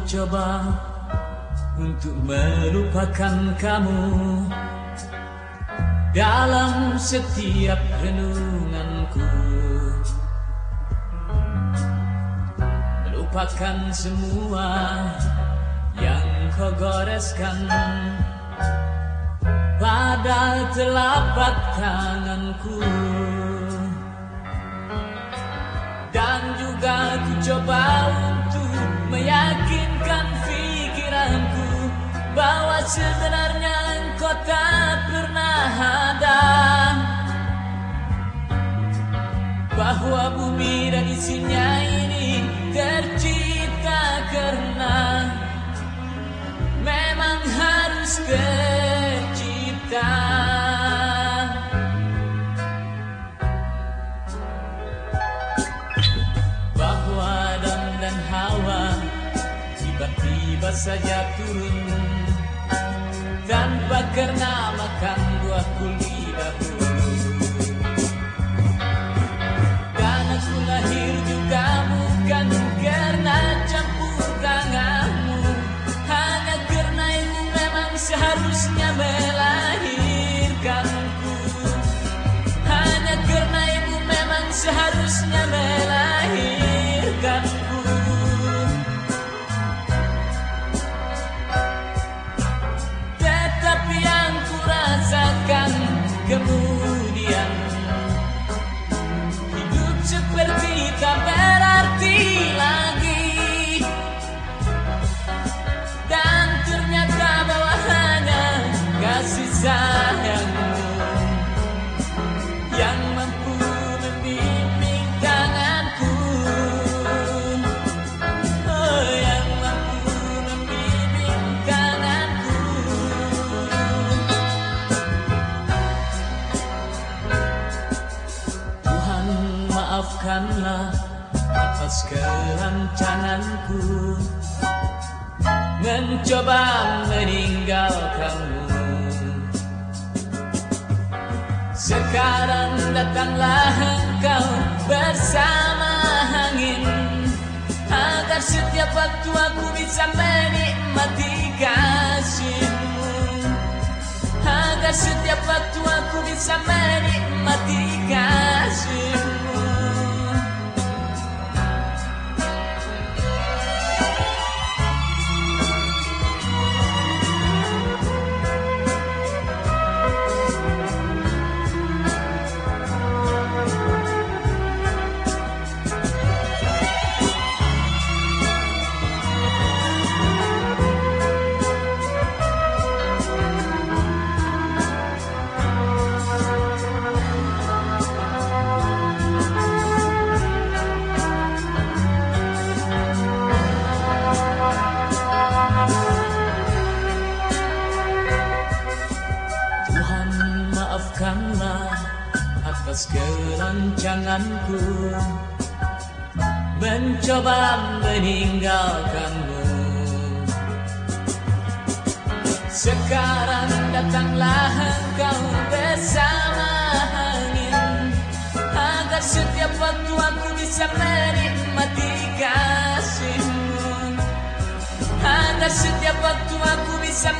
Pernah ku coba untuk melupakan kamu dalam setiap renunganku. Melupakan semua yang kau goreskan pada telapak tanganku sebenarnya engkau tak pernah ada. Bahwa bumi dan isinya ini tercipta karena memang harus tercipta. Bahwa Adam dan Hawa tiba-tiba saja turun dan que maafkanlah atas kerancanganku Mencoba meninggalkanmu. Sekarang datanglah engkau bersama angin Agar setiap waktu aku bisa menikmati kasihmu. Agar setiap waktu aku bisa menikmati kasihmu atas kerancanganku. Mencoba meninggalkanmu. Sekarang datanglah engkau bersama angin Agar setiap waktu aku bisa menikmati kasihmu. Agar setiap waktu aku bisa